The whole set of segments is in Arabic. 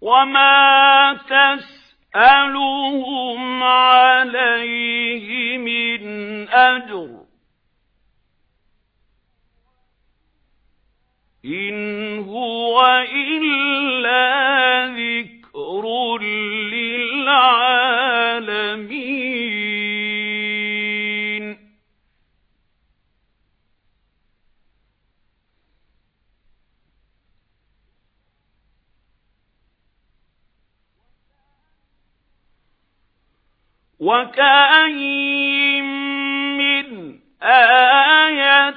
وما تسألهم عليه من أجر إن هو إلا وكأين من آية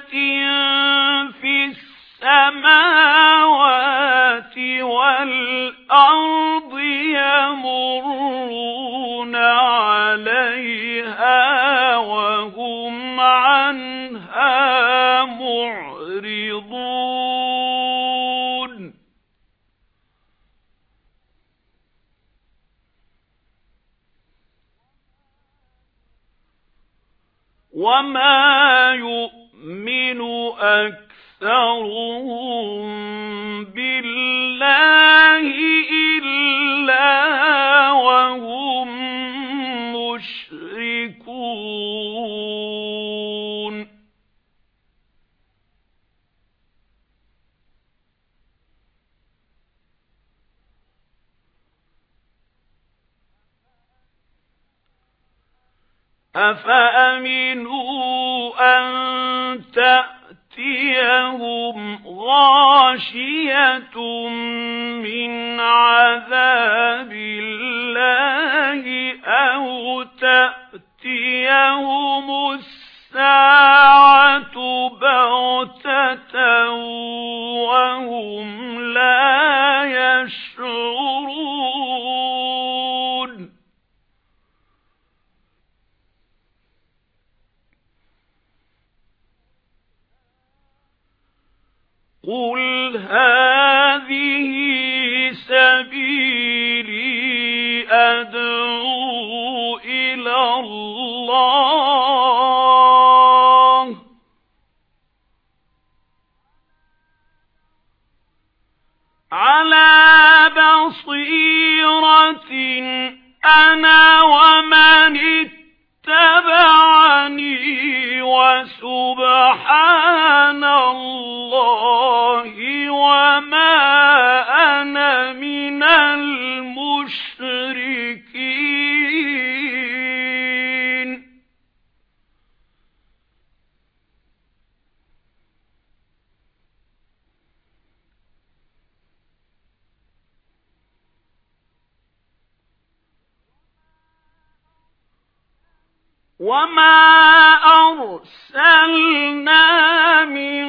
في السماوات والأرض يمرون عليها وهم عنها معرضون وما يؤمن أكثر أَكْثَرُهُم بِاللَّهِ أَفَأَمِنُوا أَن تَأْتِيَهُمْ غَاشِيَةٌ مِنْ عَذَابِ اللَّهِ أَوْ قُلْ هَذِهِ سَبِيلِي أَدْعُو إِلَى اللَّهِ عَلَى بَصِيرَةٍ أَنَا وَمَنِ اتَّبَعَنِي وَسُبْحَانَ وَمَا أَرْسَلْنَا مِن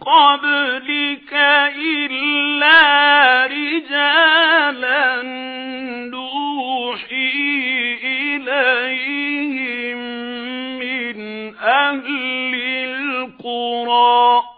قَبْلِكَ إِلَّا رِجَالًا نُوحِي إِلَيْهِم مِّنْ أَهْلِ الْقُرَى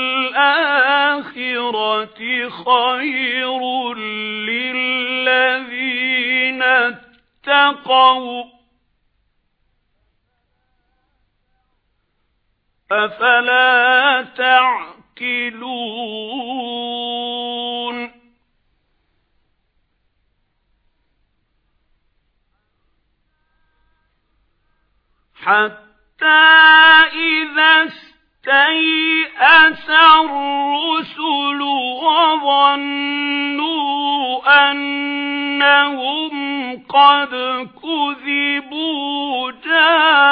الْآخِرَةِ خَيْرٌ لِّلَّذِينَ اتَّقَوْا. أَفَلَا تَعْقِلُونَ. حَتَّى إِذَا اسْتَيْأَسَ الرُّسُلُ وَظَنُّوا أَنَّهُمْ قَدْ كُذِبُوا جَاءَهُمْ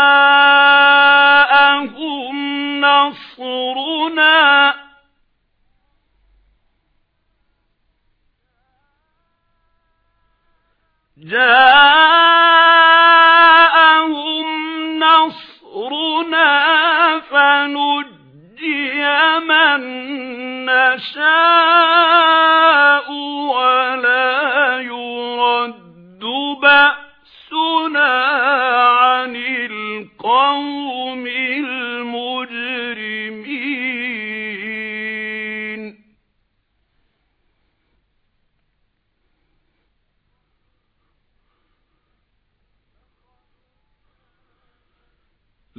نَصْرُنَا جَاءَهُمْ نشاء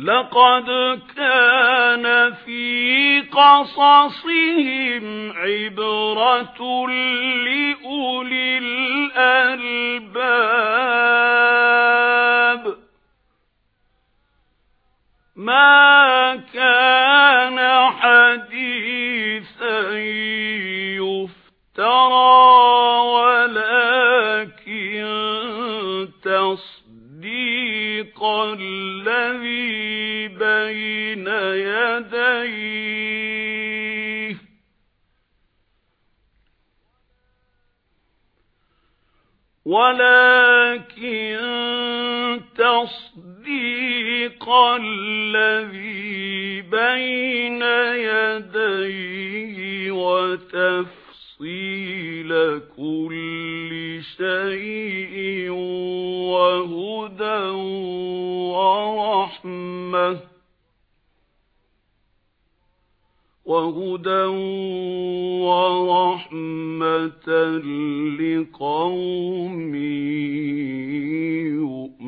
لقد كان في قصصهم عبرة لأولي الألباب. ما كان الذي بين يديه. ولكن تصديق الذي بين يديه وتفصيل كل شيء وهدى ورحمة لقوم يؤمنون